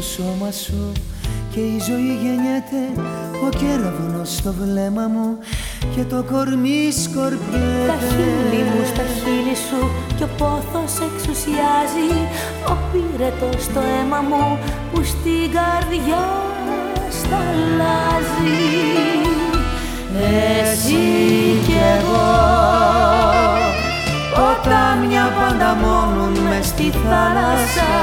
σώμα σου και η ζωή γεννιέται ο κεραυνός στο βλέμμα μου και το κορμί σκορπιέται. Τα χείλη μου στα χείλη σου και ο πόθος εξουσιάζει. Ο πύρετος στο αίμα μου που στην καρδιά σταλάζει Εσύ κι εγώ ποτάμια πανταμώνουν μες στη θάλασσα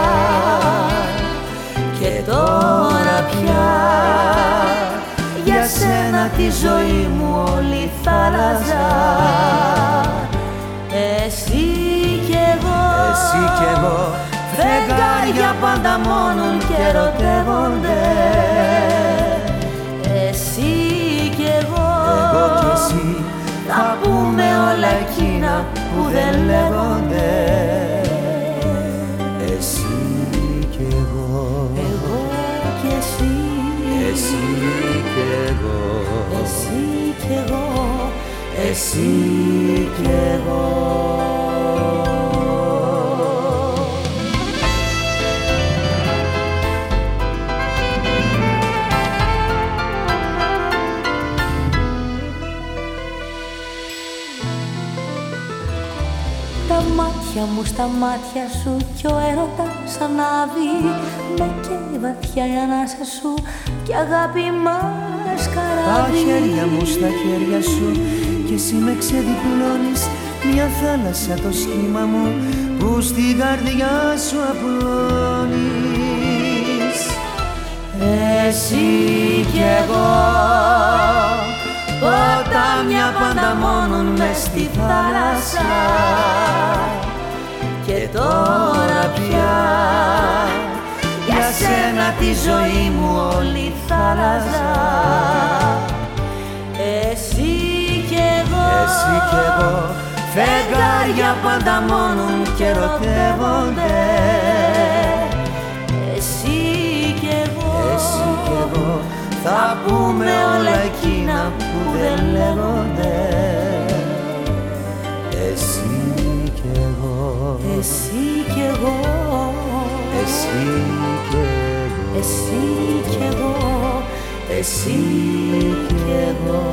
σένα τη ζωή μου όλη θάλασσα. Εσύ κι εγώ Εσύ κι εγώ φεγγάρια πάντα μόνον και ερωτεύονται. Εσύ κι εγώ Εγώ κι εσύ. θα πούμε όλα εκείνα που δεν λέγονται κι εγώ Εσύ κι εγώ μάτια μου στα μάτια σου κι ο έρωτας ανάβει. Με καίει βαθιά η ανάσα σου κι αγάπη μας Τα καράβει χέρια μου στα χέρια σου και εσύ με ξεδιπλώνεις. Μια θάλασσα το σχήμα μου που στην καρδιά σου απλώνεις. Εσύ κι εγώ ποτάμια πάντα μόνον μες στη θάλασσα. Και τώρα πια για σένα τη ζωή μου όλη θάλασσα. Εσύ κι εγώ Εσύ κι εγώ φεγγάρια πάντα μόνον και ερωτεύονται Εσύ κι εγώ Εσύ κι εγώ θα πούμε όλα Εσύ κι εγώ. Εσύ κι εγώ. Εσύ κι εγώ. Εσύ κι εγώ